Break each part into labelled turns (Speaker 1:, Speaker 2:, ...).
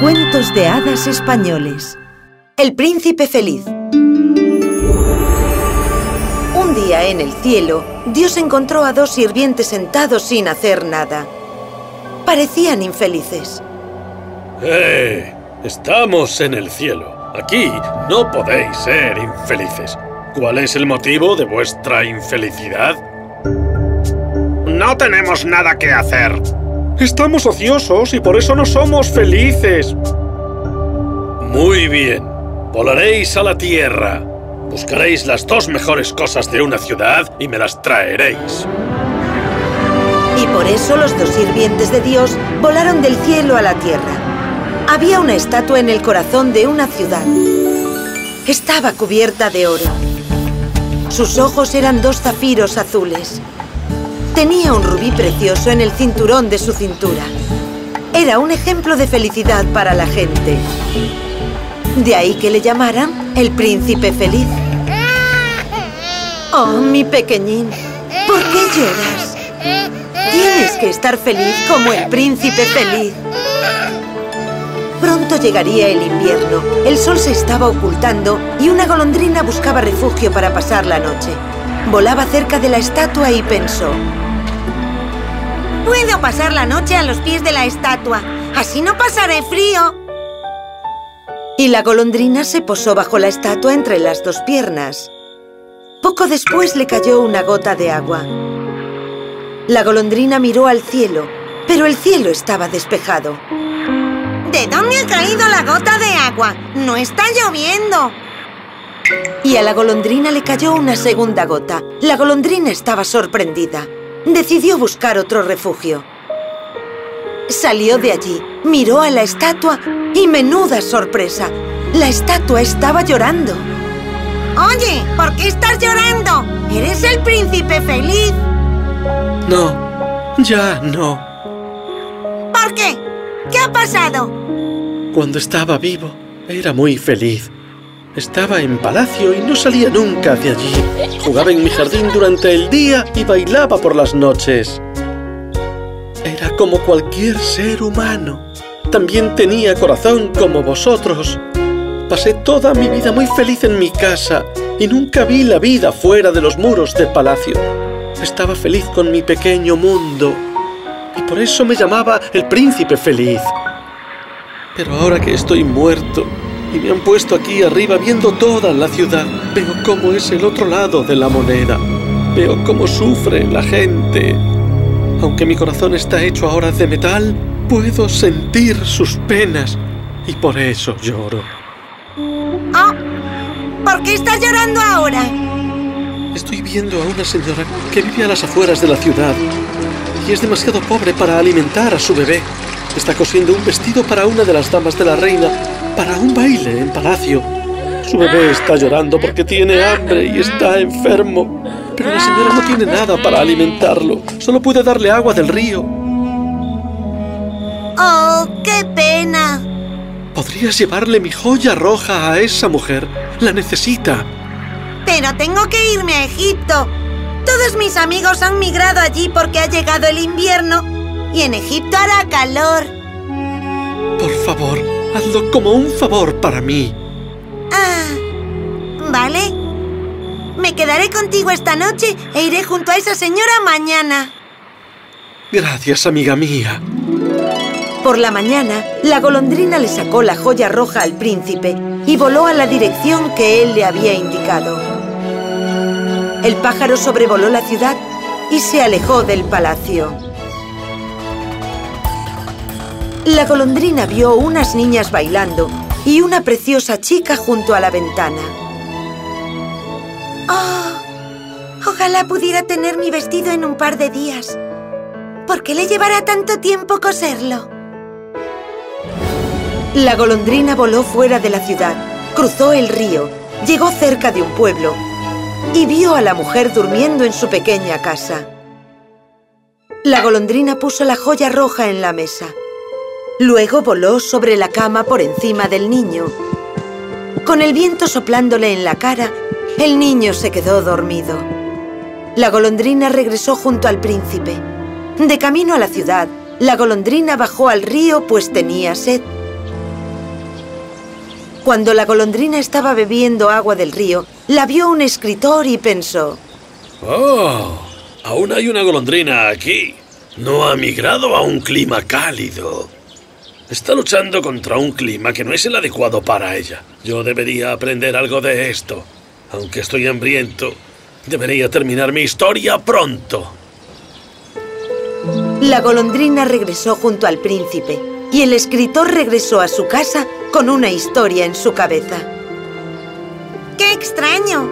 Speaker 1: Cuentos de hadas españoles El príncipe feliz Un día en el cielo, Dios encontró a dos sirvientes sentados sin hacer nada. Parecían infelices.
Speaker 2: ¡Eh! Estamos en el cielo. Aquí no podéis ser infelices. ¿Cuál es el motivo de vuestra infelicidad?
Speaker 3: No tenemos nada que hacer.
Speaker 2: Estamos ociosos y por eso no somos felices. Muy bien. Volaréis a la tierra. Buscaréis las dos mejores cosas de una ciudad y me las traeréis.
Speaker 1: Y por eso los dos sirvientes de Dios volaron del cielo a la tierra. Había una estatua en el corazón de una ciudad. Estaba cubierta de oro. Sus ojos eran dos zafiros azules. Tenía un rubí precioso en el cinturón de su cintura. Era un ejemplo de felicidad para la gente. De ahí que le llamaran el príncipe feliz. Oh, mi pequeñín, ¿por qué lloras? Tienes que estar feliz como el príncipe feliz. Pronto llegaría el invierno. El sol se estaba ocultando y una golondrina buscaba refugio para pasar la noche. Volaba cerca de la estatua y pensó... Puedo pasar la noche a los pies de la estatua. Así no pasaré frío. Y la golondrina se posó bajo la estatua entre las dos piernas. Poco después le cayó una gota de agua. La golondrina miró al cielo, pero el cielo estaba despejado. ¿De dónde ha caído la gota de agua? ¡No está lloviendo! Y a la golondrina le cayó una segunda gota. La golondrina estaba sorprendida. Decidió buscar otro refugio. Salió de allí, miró a la estatua y menuda sorpresa. La estatua estaba llorando. Oye, ¿por qué estás llorando? Eres el príncipe feliz.
Speaker 2: No, ya no.
Speaker 1: ¿Por qué? ¿Qué ha pasado?
Speaker 2: Cuando estaba vivo, era muy feliz. Estaba en palacio y no salía nunca de allí. Jugaba en mi jardín durante el día y bailaba por las noches. Era como cualquier ser humano. También tenía corazón como vosotros. Pasé toda mi vida muy feliz en mi casa y nunca vi la vida fuera de los muros del palacio. Estaba feliz con mi pequeño mundo y por eso me llamaba el príncipe feliz. Pero ahora que estoy muerto, y me han puesto aquí arriba viendo toda la ciudad. Veo cómo es el otro lado de la moneda. Veo cómo sufre la gente. Aunque mi corazón está hecho ahora de metal, puedo sentir sus penas y por eso lloro.
Speaker 1: Oh, ¿Por qué estás llorando ahora?
Speaker 2: Estoy viendo a una señora que vive a las afueras de la ciudad y es demasiado pobre para alimentar a su bebé. Está cosiendo un vestido para una de las damas de la reina para un baile en palacio. Su bebé está llorando porque tiene hambre y está enfermo. Pero la señora no tiene nada para alimentarlo. Solo puede darle agua del río.
Speaker 1: ¡Oh, qué pena!
Speaker 2: ¿Podrías llevarle mi joya roja a esa mujer? La necesita.
Speaker 1: Pero tengo que irme a Egipto. Todos mis amigos han migrado allí porque ha llegado el invierno y en Egipto hará calor.
Speaker 2: Por favor, hazlo como un favor para mí.
Speaker 1: Ah, vale. Me quedaré contigo esta noche e iré junto a esa señora mañana.
Speaker 2: Gracias, amiga mía.
Speaker 1: Por la mañana, la golondrina le sacó la joya roja al príncipe y voló a la dirección que él le había indicado. El pájaro sobrevoló la ciudad y se alejó del palacio. La golondrina vio unas niñas bailando y una preciosa chica junto a la ventana. ¡Oh! Ojalá pudiera tener mi vestido en un par de días. ¿Por qué le llevará tanto tiempo coserlo? La golondrina voló fuera de la ciudad, cruzó el río, llegó cerca de un pueblo y vio a la mujer durmiendo en su pequeña casa. La golondrina puso la joya roja en la mesa. Luego voló sobre la cama por encima del niño. Con el viento soplándole en la cara, el niño se quedó dormido. La golondrina regresó junto al príncipe. De camino a la ciudad, La golondrina bajó al río pues tenía sed. Cuando la golondrina estaba bebiendo agua del río, la vio un escritor y pensó...
Speaker 2: ¡Oh! Aún hay una golondrina aquí. No ha migrado a un clima cálido. Está luchando contra un clima que no es el adecuado para ella. Yo debería aprender algo de esto. Aunque estoy hambriento, debería terminar mi historia pronto.
Speaker 1: La golondrina regresó junto al príncipe y el escritor regresó a su casa con una historia en su cabeza. ¡Qué extraño!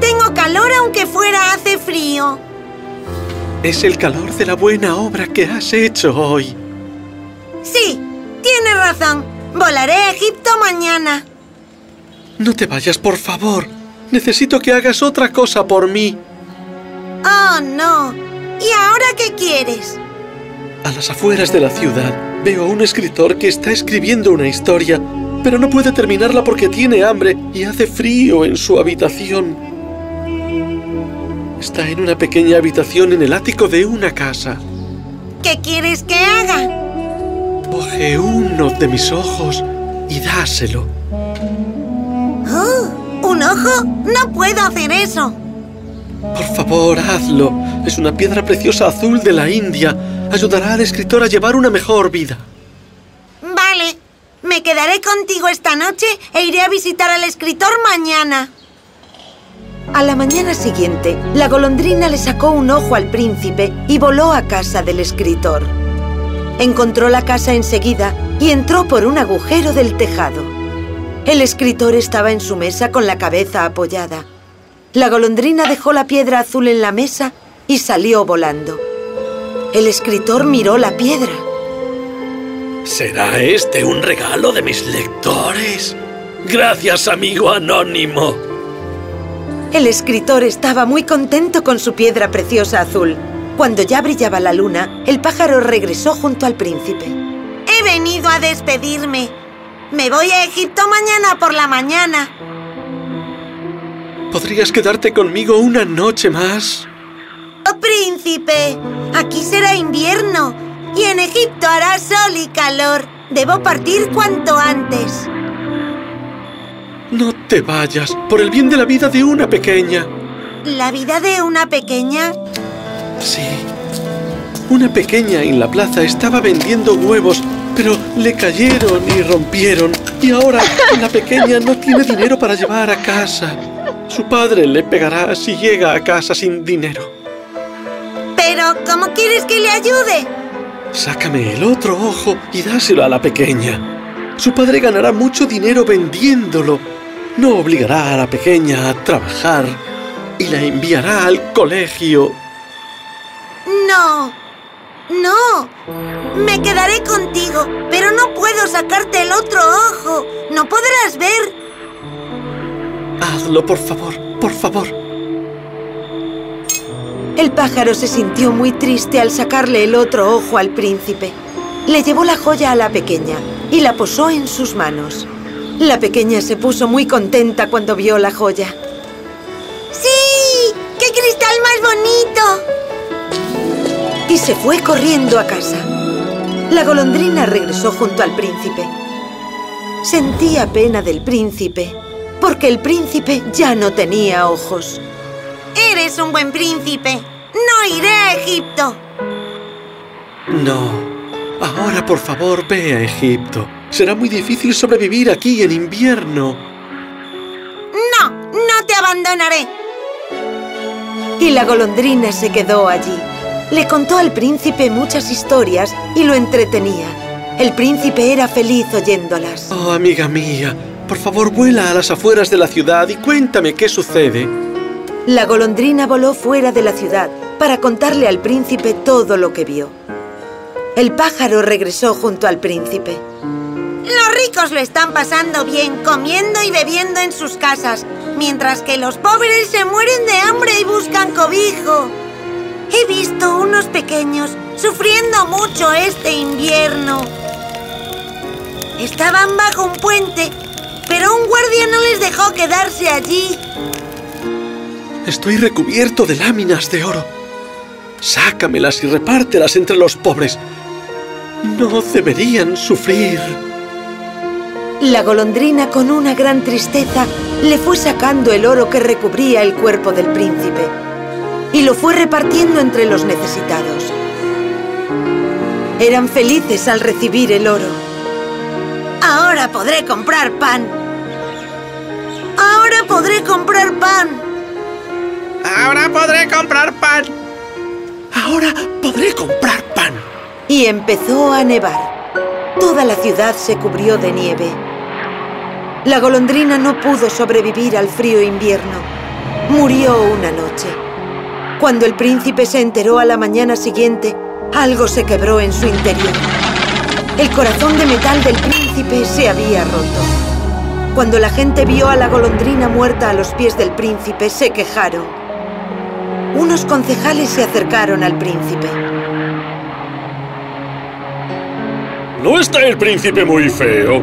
Speaker 1: Tengo calor aunque fuera hace frío.
Speaker 2: Es el calor de la buena obra que has hecho hoy.
Speaker 1: Sí, tienes razón. Volaré a Egipto mañana.
Speaker 2: No te vayas, por favor. Necesito que hagas otra cosa por mí.
Speaker 1: Oh, no. ¿Y ahora qué quieres?
Speaker 2: A las afueras de la ciudad veo a un escritor que está escribiendo una historia, pero no puede terminarla porque tiene hambre y hace frío en su habitación. Está en una pequeña habitación en el ático de una casa.
Speaker 1: ¿Qué quieres que haga?
Speaker 2: Coge uno de mis ojos y dáselo.
Speaker 1: Oh, ¿Un ojo? No puedo hacer eso.
Speaker 2: Por favor, hazlo. Es una piedra preciosa azul de la India. Ayudará al escritor a llevar una mejor vida.
Speaker 1: Vale. Me quedaré contigo esta noche e iré a visitar al escritor mañana. A la mañana siguiente, la golondrina le sacó un ojo al príncipe y voló a casa del escritor. Encontró la casa enseguida y entró por un agujero del tejado. El escritor estaba en su mesa con la cabeza apoyada. La golondrina dejó la piedra azul en la mesa y salió volando. El escritor miró la piedra.
Speaker 2: ¿Será este un regalo de mis lectores? Gracias, amigo anónimo.
Speaker 1: El escritor estaba muy contento con su piedra preciosa azul. Cuando ya brillaba la luna, el pájaro regresó junto al príncipe. He venido a despedirme. Me voy a Egipto mañana por la mañana.
Speaker 2: ¿Podrías quedarte conmigo una noche más?
Speaker 1: ¡Oh, príncipe! Aquí será invierno y en Egipto hará sol y calor. Debo partir cuanto antes.
Speaker 2: No te vayas, por el bien de la vida de una pequeña.
Speaker 1: ¿La vida de una pequeña?
Speaker 2: Sí. Una pequeña en la plaza estaba vendiendo huevos, pero le cayeron y rompieron. Y ahora la pequeña no tiene dinero para llevar a casa. Su padre le pegará si llega a casa sin dinero.
Speaker 1: Pero, ¿cómo quieres que le ayude?
Speaker 2: Sácame el otro ojo y dáselo a la pequeña. Su padre ganará mucho dinero vendiéndolo. No obligará a la pequeña a trabajar y la enviará al colegio.
Speaker 1: No, no. Me quedaré contigo, pero no puedo sacarte el otro ojo. No podrás ver.
Speaker 2: Hazlo, por favor, por favor.
Speaker 1: El pájaro se sintió muy triste al sacarle el otro ojo al príncipe. Le llevó la joya a la pequeña y la posó en sus manos. La pequeña se puso muy contenta cuando vio la joya. ¡Sí! ¡Qué cristal más bonito! Y se fue corriendo a casa. La golondrina regresó junto al príncipe. Sentía pena del príncipe, porque el príncipe ya no tenía ojos. Eres un buen príncipe. No iré a Egipto.
Speaker 2: No. Ahora, por favor, ve a Egipto. Será muy difícil sobrevivir aquí en invierno.
Speaker 1: No, no te abandonaré. Y la golondrina se quedó allí. Le contó al príncipe muchas historias y lo entretenía. El príncipe era feliz oyéndolas.
Speaker 2: Oh, amiga mía, por favor vuela a las afueras de la ciudad y cuéntame qué sucede.
Speaker 1: La golondrina voló fuera de la ciudad para contarle al príncipe todo lo que vio. El pájaro regresó junto al príncipe. Los ricos lo están pasando bien, comiendo y bebiendo en sus casas, mientras que los pobres se mueren de hambre y buscan cobijo. He visto unos pequeños sufriendo mucho este invierno. Estaban bajo un puente, pero un guardia no les dejó quedarse allí.
Speaker 2: Estoy recubierto de láminas de oro. Sácamelas y repártelas entre los pobres. No deberían sufrir.
Speaker 1: La golondrina, con una gran tristeza, le fue sacando el oro que recubría el cuerpo del príncipe y lo fue repartiendo entre los necesitados. Eran felices al recibir el oro. Ahora podré comprar pan. Ahora podré comprar pan.
Speaker 3: Ahora podré comprar pan.
Speaker 2: Ahora podré comprar pan.
Speaker 1: Y empezó a nevar. Toda la ciudad se cubrió de nieve. La golondrina no pudo sobrevivir al frío invierno. Murió una noche. Cuando el príncipe se enteró a la mañana siguiente, algo se quebró en su interior. El corazón de metal del príncipe se había roto. Cuando la gente vio a la golondrina muerta a los pies del príncipe, se quejaron. Unos concejales se acercaron al príncipe.
Speaker 4: ¿No está el príncipe muy feo?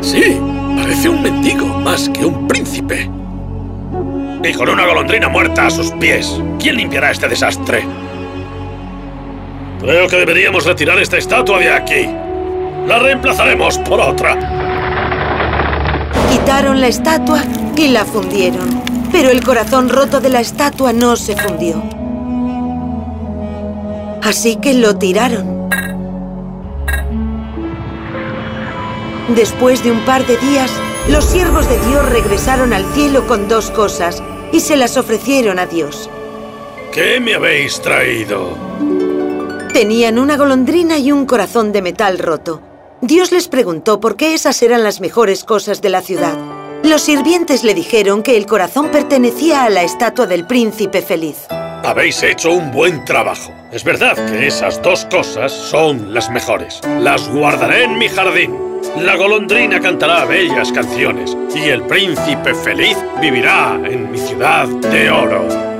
Speaker 2: Sí, parece un mendigo más que un príncipe.
Speaker 3: Y con una golondrina muerta a sus pies, ¿quién limpiará este desastre?
Speaker 4: Creo que deberíamos retirar esta estatua de aquí. La reemplazaremos por otra.
Speaker 1: Quitaron la estatua y la fundieron. Pero el corazón roto de la estatua no se fundió. Así que lo tiraron. Después de un par de días, los siervos de Dios regresaron al cielo con dos cosas y se las ofrecieron a Dios.
Speaker 4: ¿Qué me habéis traído?
Speaker 1: Tenían una golondrina y un corazón de metal roto. Dios les preguntó por qué esas eran las mejores cosas de la ciudad. Los sirvientes le dijeron que el corazón pertenecía a la estatua del príncipe feliz.
Speaker 4: Habéis hecho un buen trabajo. Es verdad que esas dos cosas son las mejores. Las guardaré en mi jardín. La golondrina cantará bellas canciones y el príncipe feliz vivirá en mi ciudad de oro.